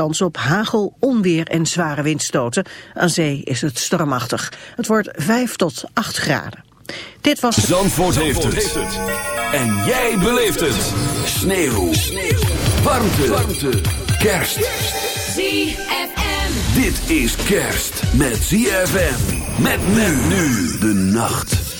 kans op hagel, onweer en zware windstoten. Aan zee is het stormachtig. Het wordt 5 tot 8 graden. Dit was... Zandvoort, Zandvoort heeft, het. En jij beleeft het. Sneeuw. Sneeuw. Warmte. Warmte. Kerst. ZFM. Dit is kerst met ZFM. Met men nu de nacht.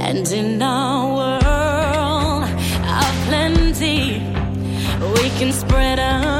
And in our world of plenty, we can spread a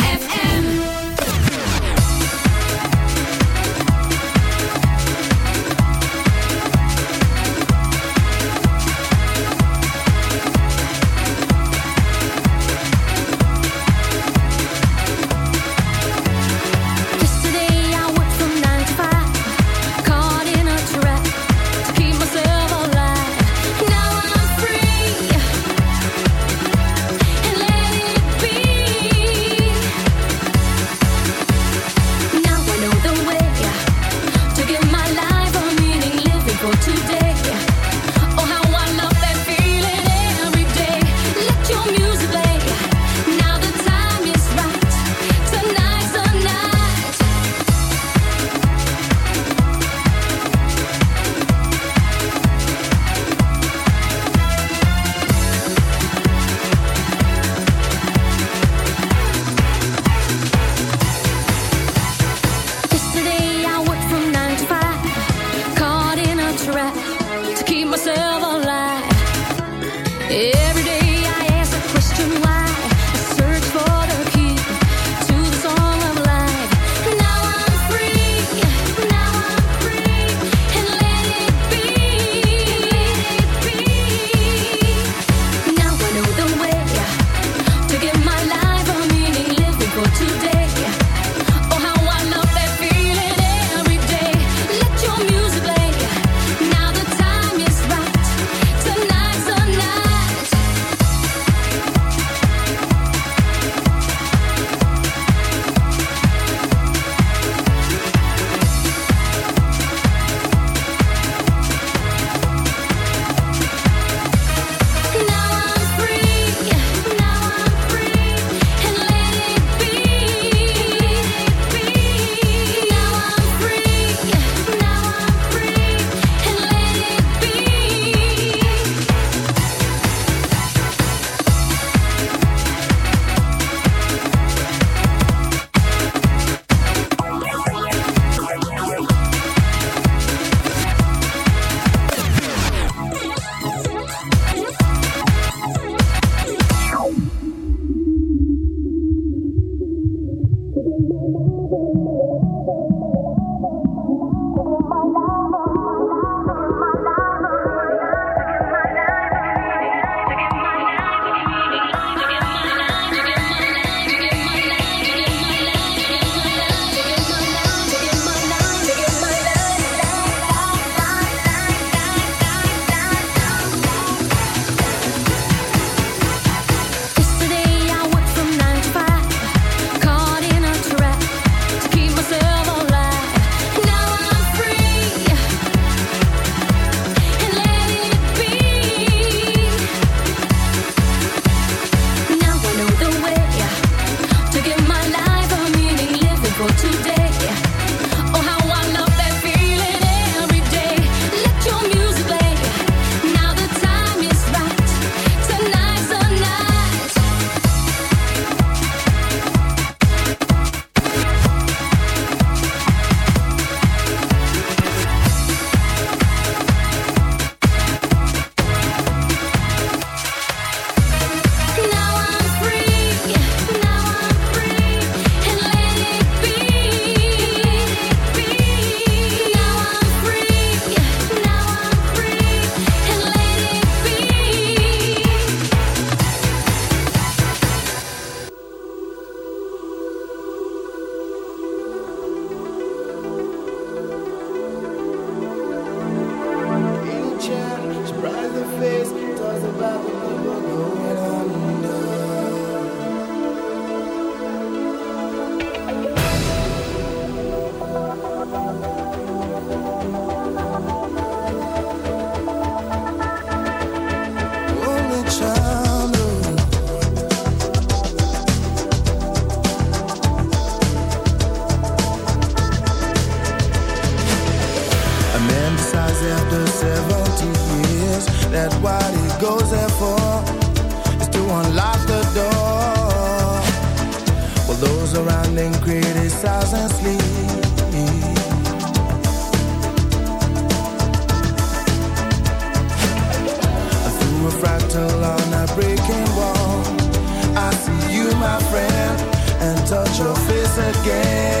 Again.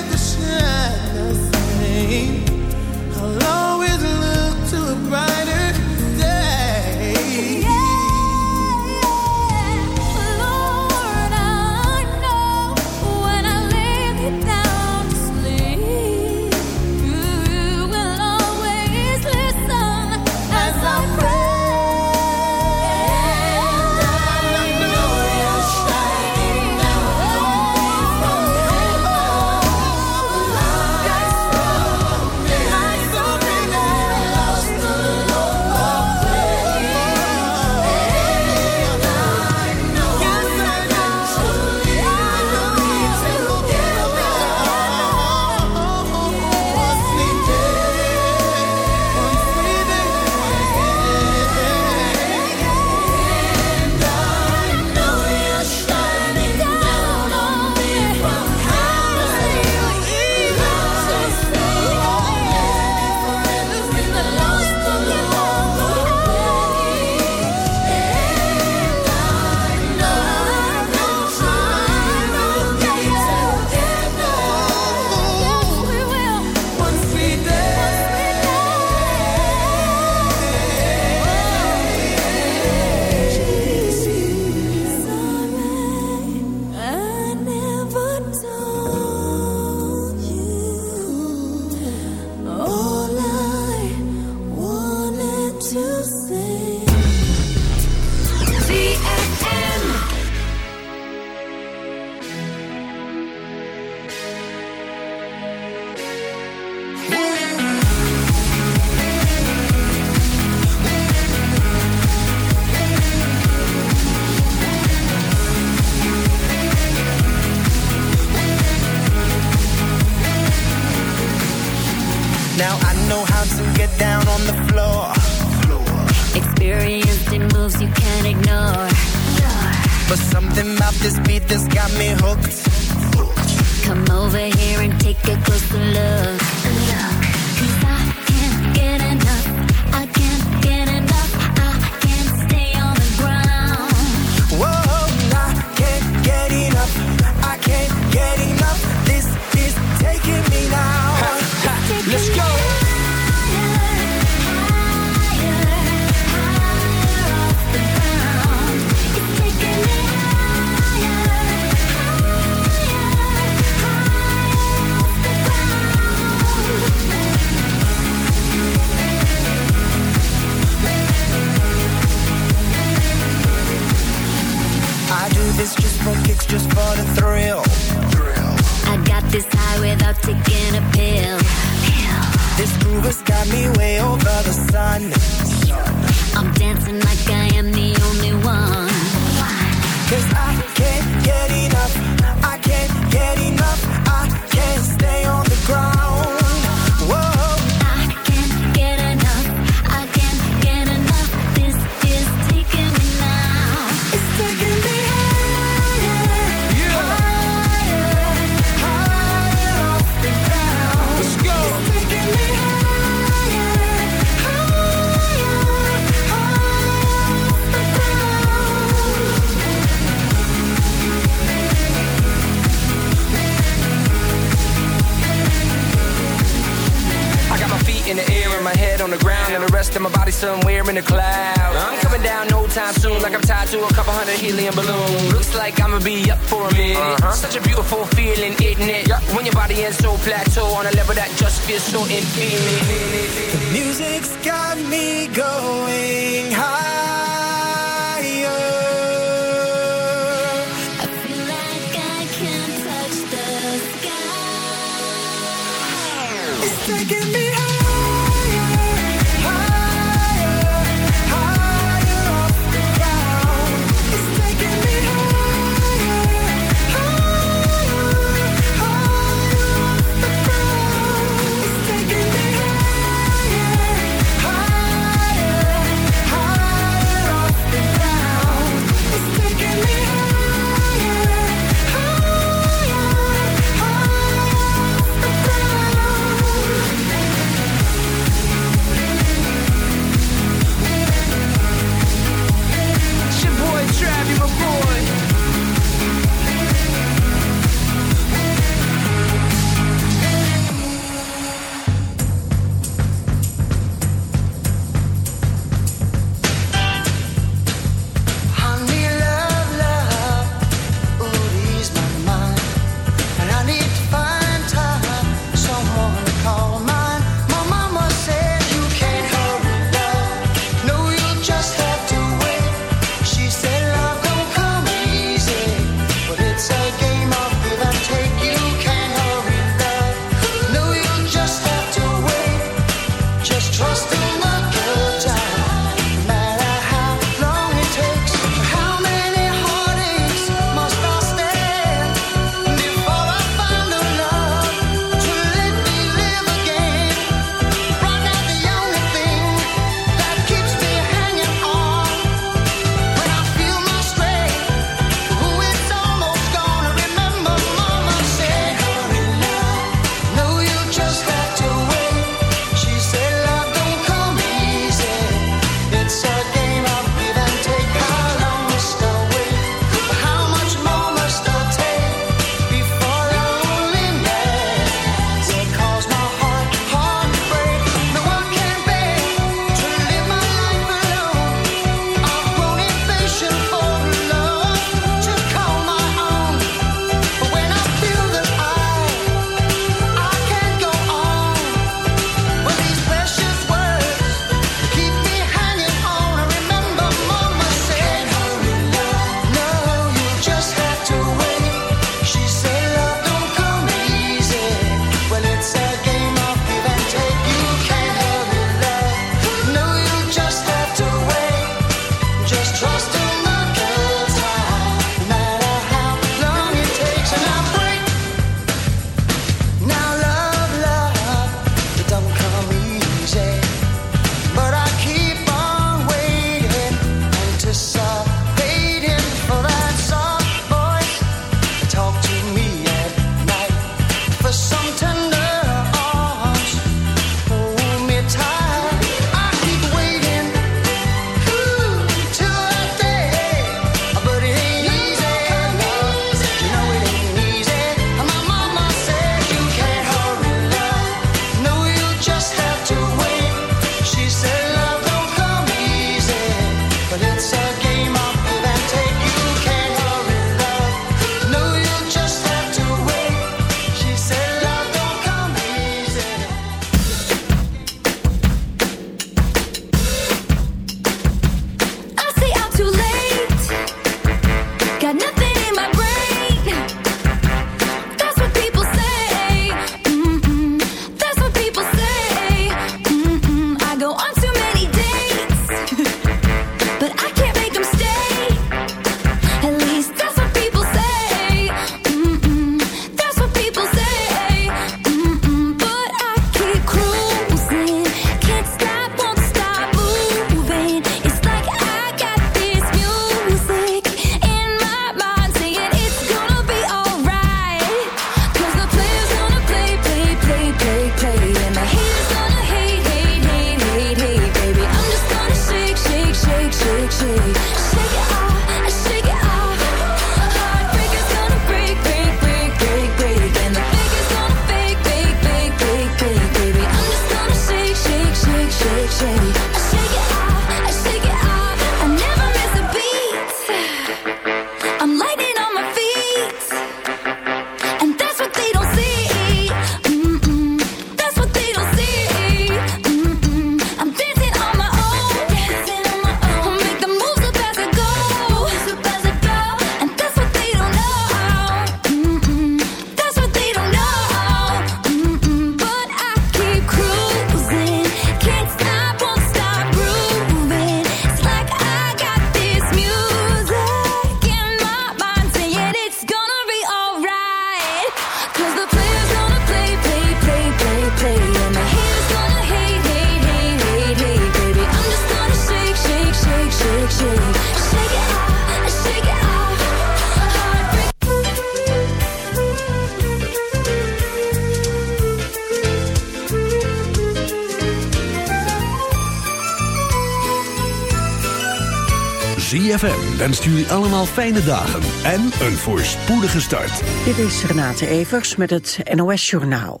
fijne dagen en een voorspoedige start. Dit is Renate Evers met het NOS Journaal.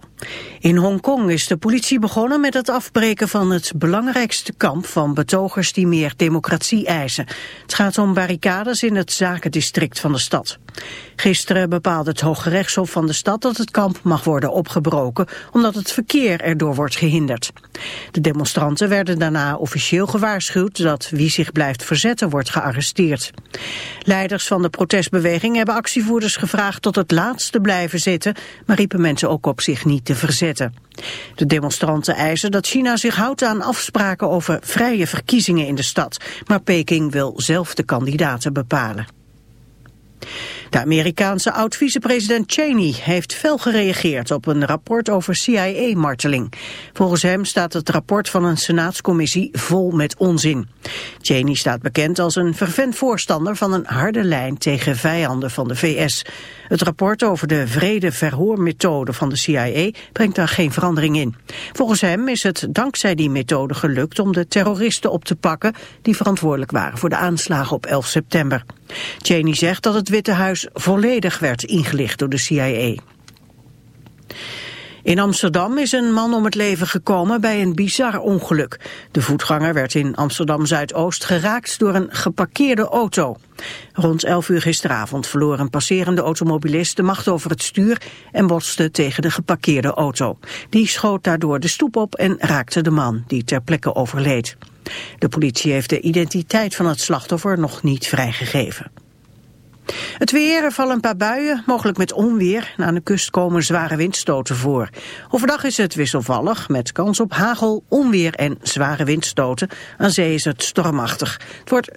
In Hongkong is de politie begonnen met het afbreken van het belangrijkste kamp van betogers die meer democratie eisen. Het gaat om barricades in het zakendistrict van de stad. Gisteren bepaalde het Hoge Rechtshof van de stad dat het kamp mag worden opgebroken omdat het verkeer erdoor wordt gehinderd. De demonstranten werden daarna officieel gewaarschuwd dat wie zich blijft verzetten wordt gearresteerd. Leiders van de protestbeweging hebben actievoerders gevraagd tot het laatst te blijven zitten, maar riepen mensen ook op zich niet te verzetten. De demonstranten eisen dat China zich houdt aan afspraken over vrije verkiezingen in de stad, maar Peking wil zelf de kandidaten bepalen. De Amerikaanse oud-vicepresident Cheney heeft fel gereageerd op een rapport over CIA-marteling. Volgens hem staat het rapport van een senaatscommissie vol met onzin. Cheney staat bekend als een fervent voorstander van een harde lijn tegen vijanden van de VS. Het rapport over de vrede verhoormethode van de CIA brengt daar geen verandering in. Volgens hem is het dankzij die methode gelukt om de terroristen op te pakken die verantwoordelijk waren voor de aanslagen op 11 september. Cheney zegt dat het Witte Huis volledig werd ingelicht door de CIA. In Amsterdam is een man om het leven gekomen bij een bizar ongeluk. De voetganger werd in Amsterdam-Zuidoost geraakt door een geparkeerde auto. Rond 11 uur gisteravond verloor een passerende automobilist de macht over het stuur en botste tegen de geparkeerde auto. Die schoot daardoor de stoep op en raakte de man, die ter plekke overleed. De politie heeft de identiteit van het slachtoffer nog niet vrijgegeven. Het weer, er vallen een paar buien, mogelijk met onweer. En aan de kust komen zware windstoten voor. Overdag is het wisselvallig, met kans op hagel, onweer en zware windstoten. Aan zee is het stormachtig. Het wordt